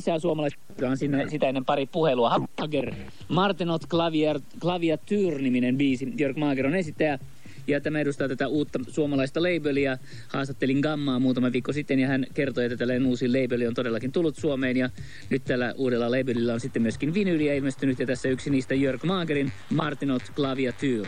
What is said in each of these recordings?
lisää suomalaista on sinne sitä ennen pari puhelua. Hager, Martenot Klavier, Klaviatyr-niminen biisi. Jörg Maager on esittäjä. Ja tämä edustaa tätä uutta suomalaista labelia. Haastattelin Gammaa muutama viikko sitten ja hän kertoi, että tällainen uusi labeli on todellakin tullut Suomeen. Ja nyt tällä uudella labelilla on sitten myöskin vinyliä ilmestynyt ja tässä yksi niistä Jörg Maagerin Martinot Klaviatyr.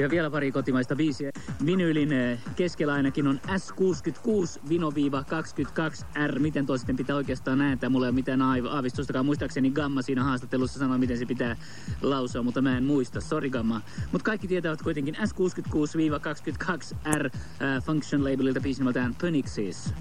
Ja vielä pari kotimaista biisiä. Vinylin eh, keskellä ainakin on S66 Vino-22R. Miten tuo sitten pitää oikeastaan ääntää? Mulla ei ole mitään aavistustakaan. Muistaakseni Gamma siinä haastattelussa sanoi, miten se pitää lausua, mutta mä en muista. Sorry Gamma. Mutta kaikki tietävät kuitenkin S66-22R äh, Function Labelilta biisin nimeltään Phoenixes.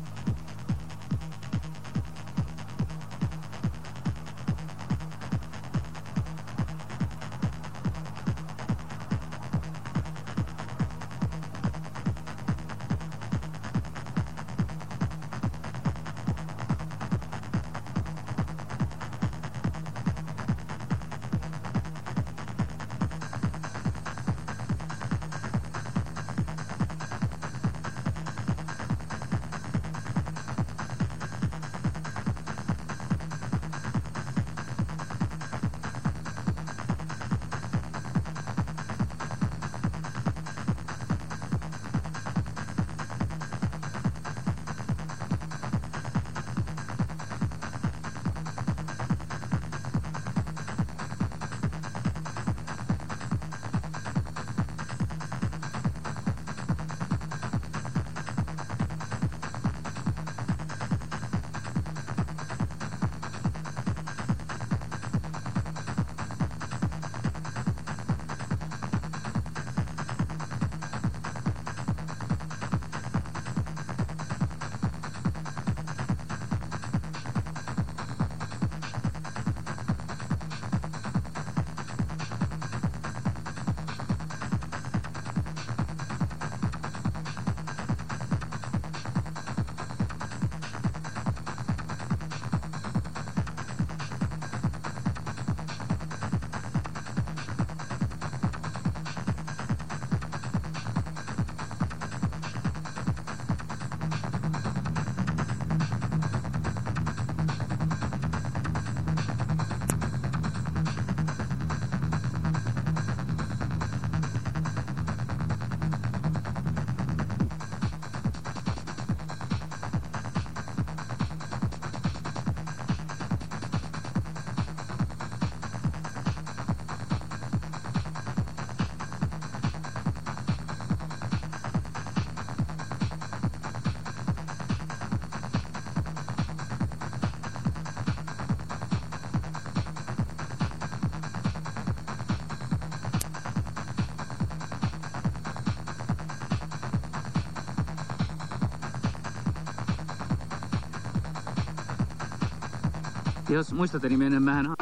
Jos muistatte, niin mähän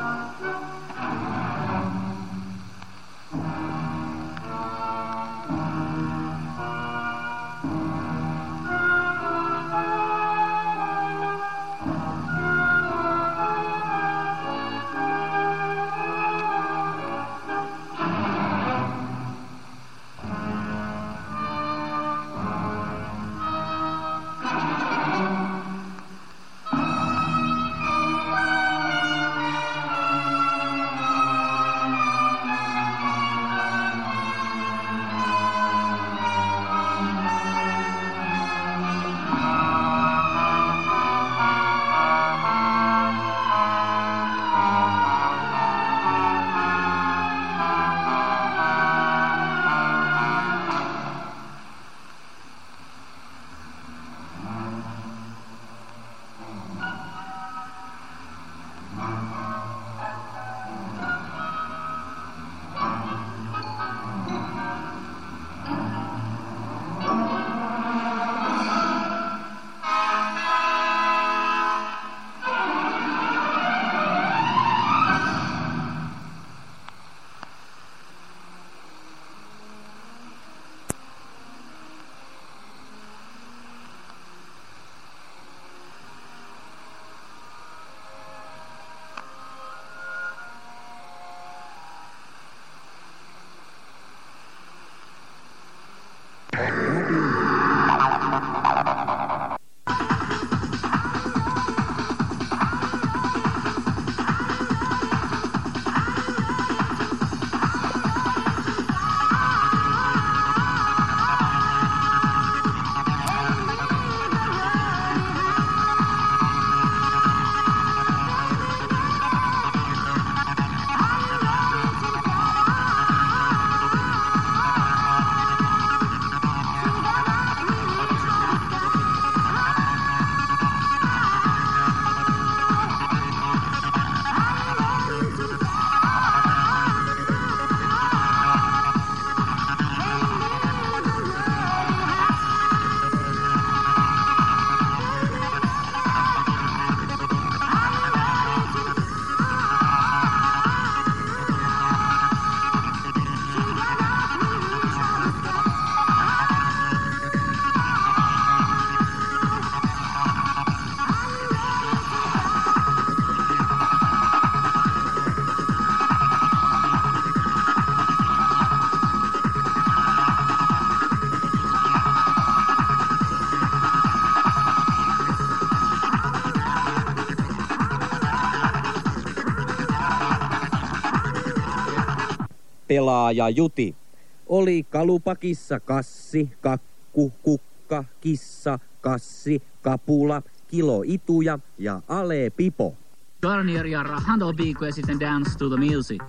pelaaja Juti. Oli kalupakissa kassi, kakku, kukka, kissa, kassi, kapula, kilo ituja ja ale pipo. Garnier ja Handel ja sitten Dance to the Music.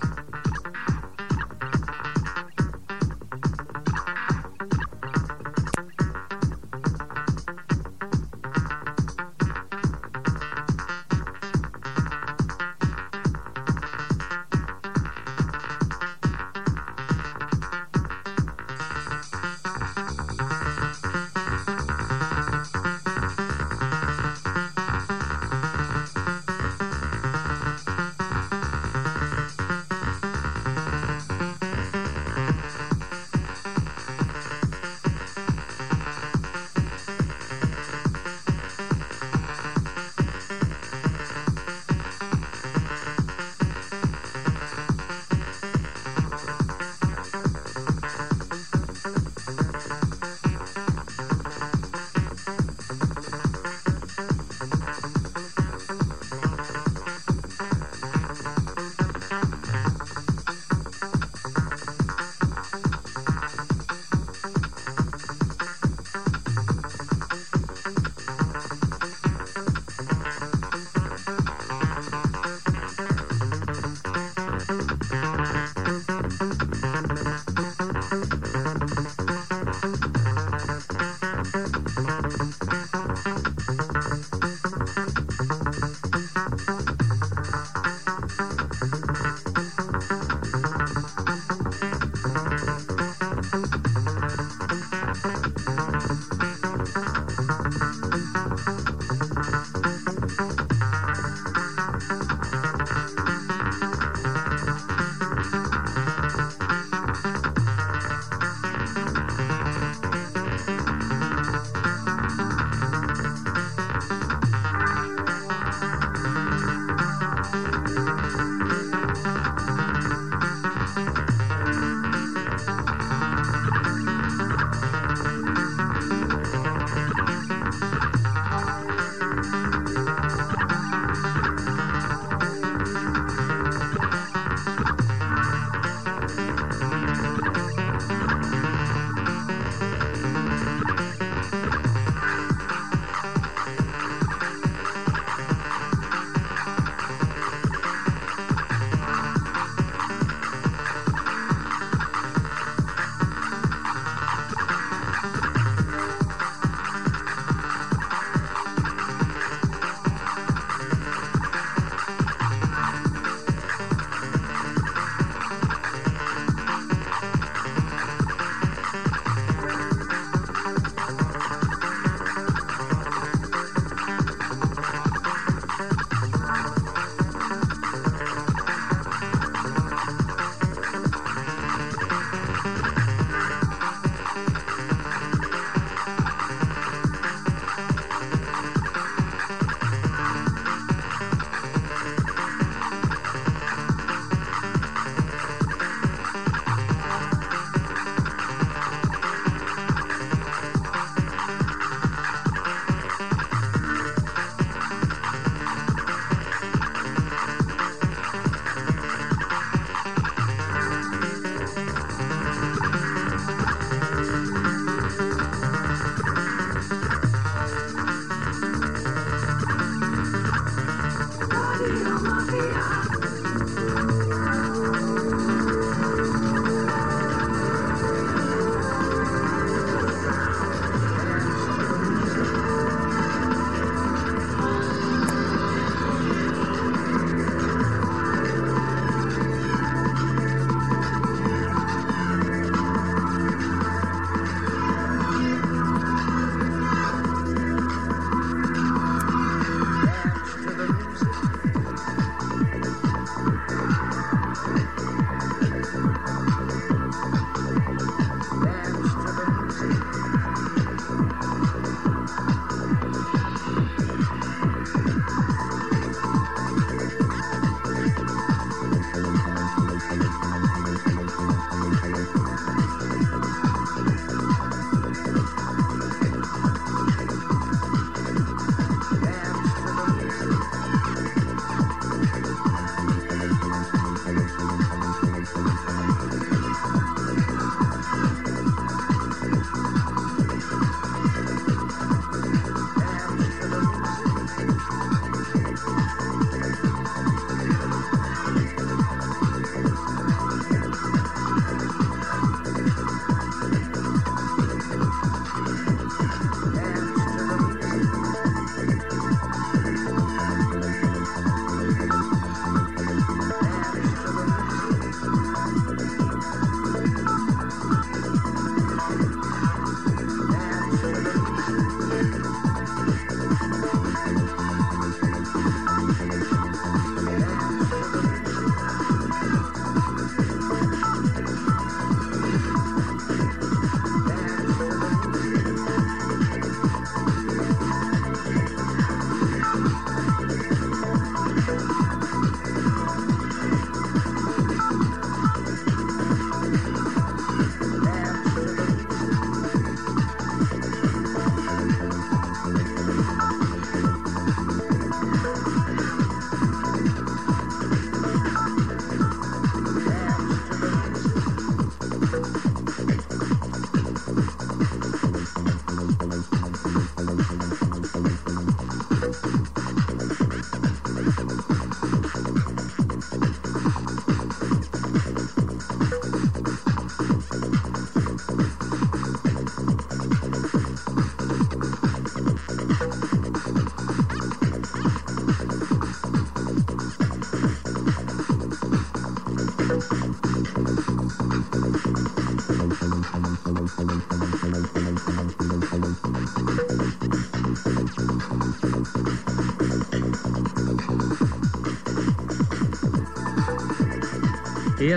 Ja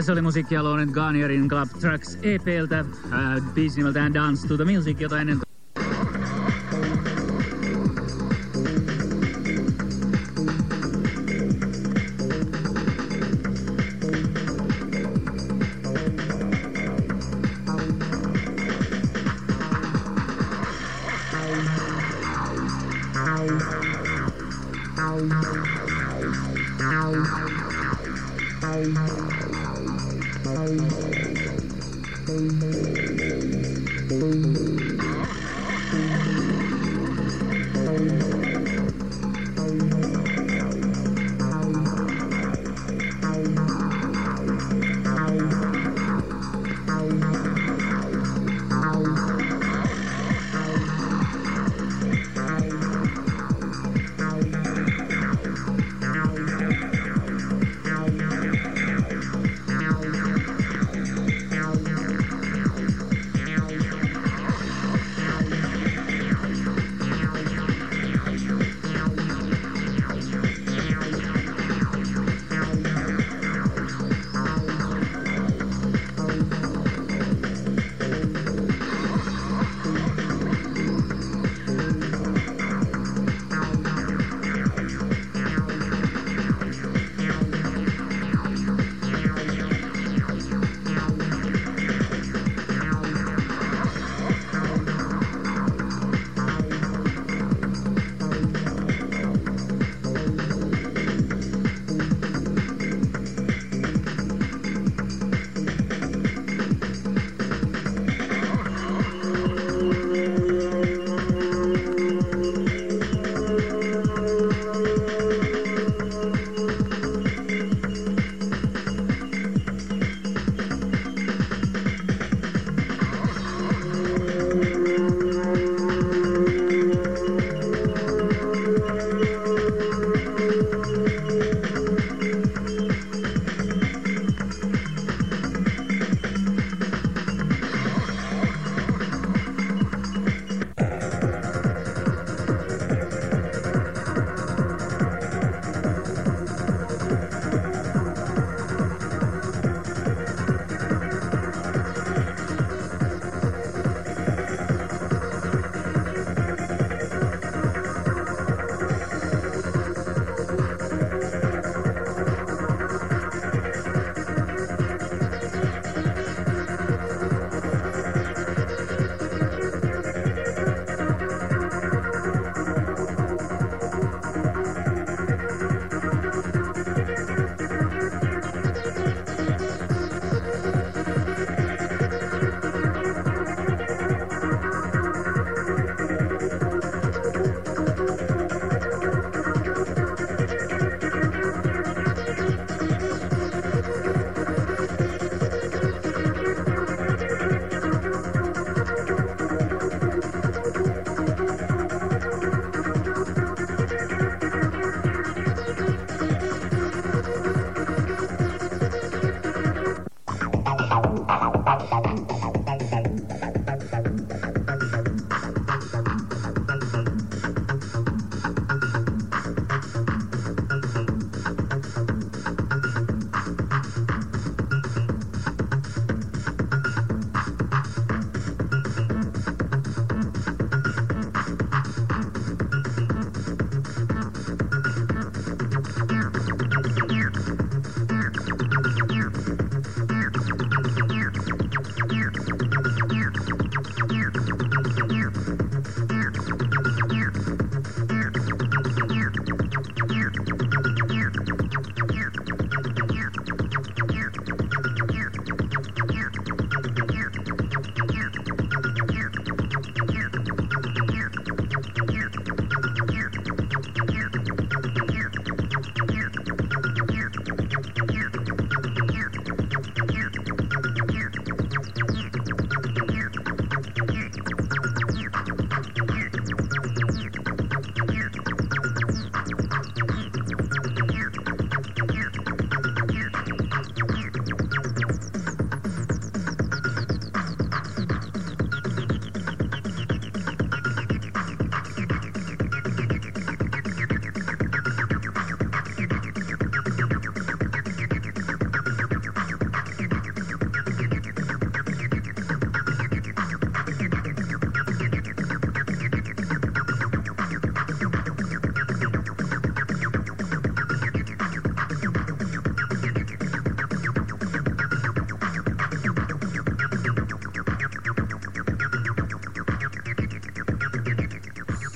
se oli musiikkialoinen Garnierin Club Tracks EPltä, äh, biisi nimeltään Dance to the Music, jota ennen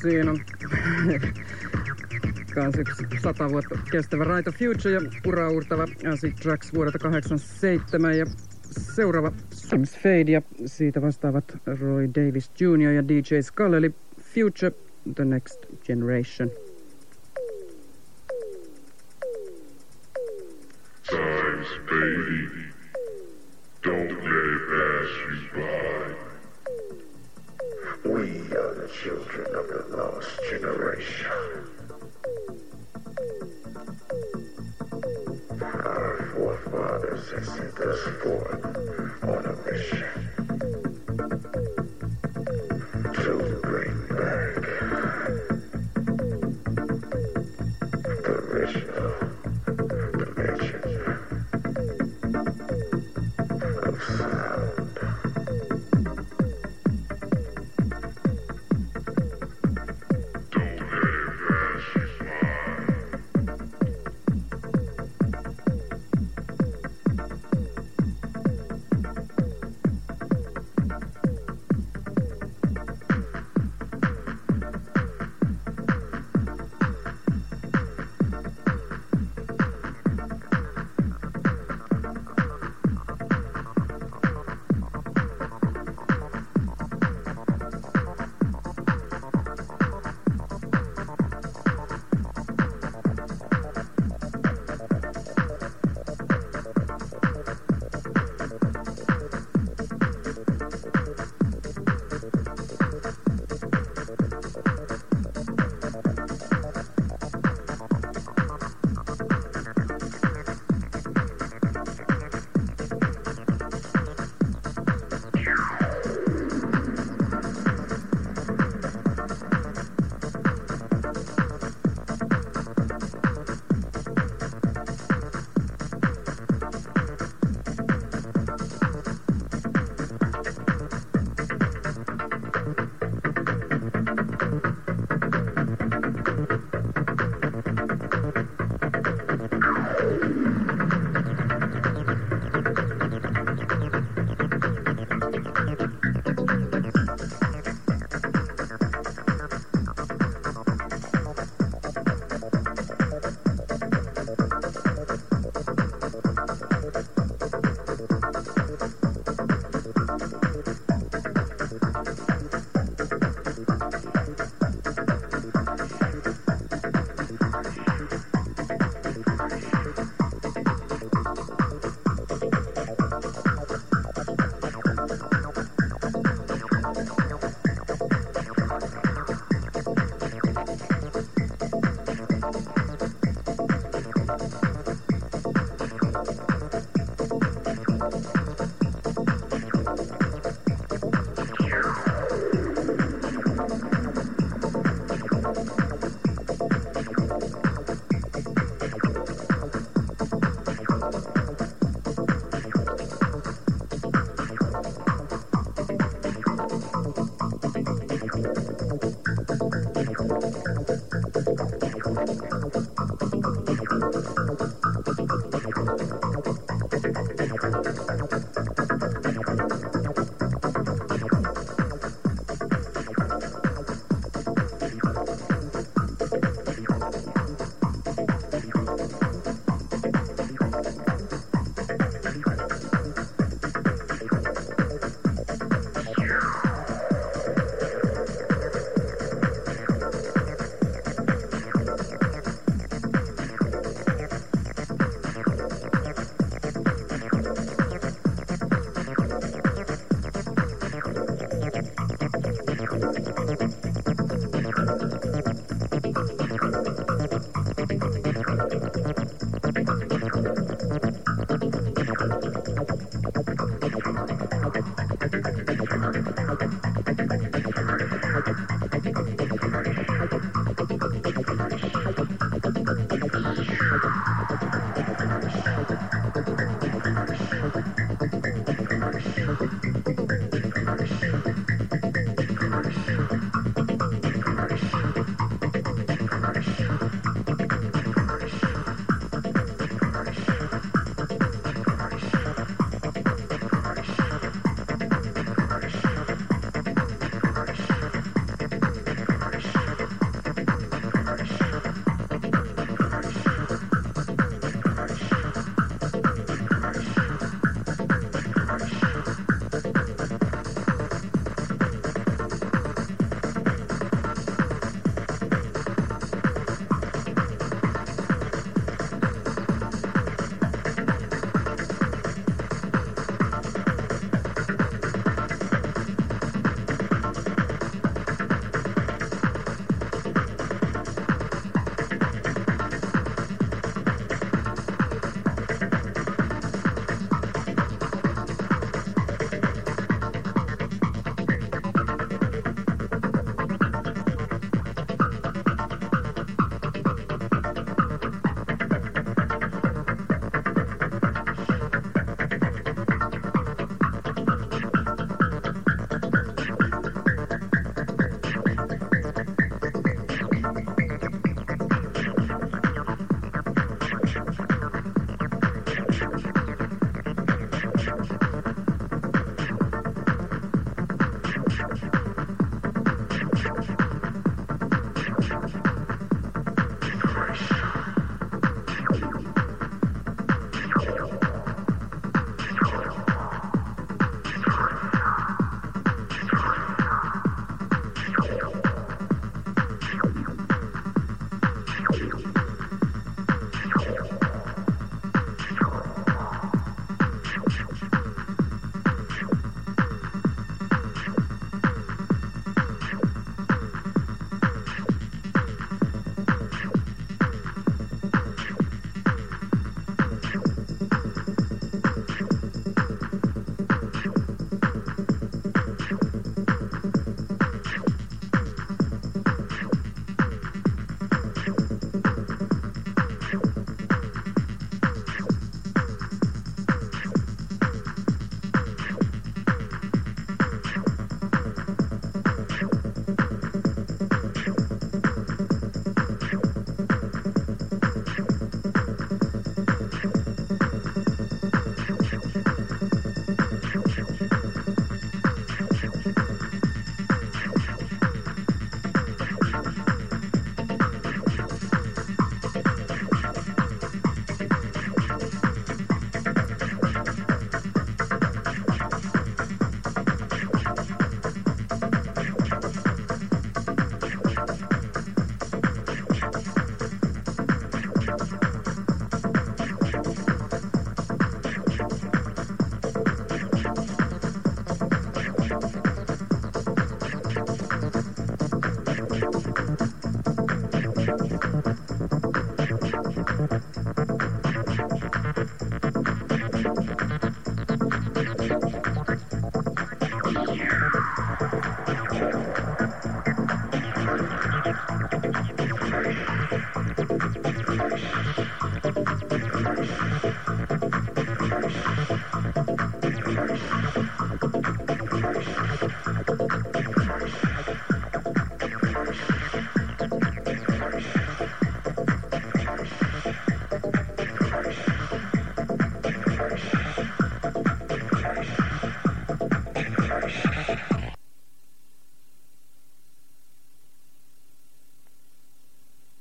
Siinä on kans yksi sata vuotta kestävä Right of Future ja uraurtava Acid Tracks vuodelta 87 ja seuraava Sims Fade ja siitä vastaavat Roy Davis Jr. ja DJ Skull eli Future The Next Generation. Time's fading. Don't let it pass you by. We are the children of the lost generation. Our forefathers have sent us forth on a mission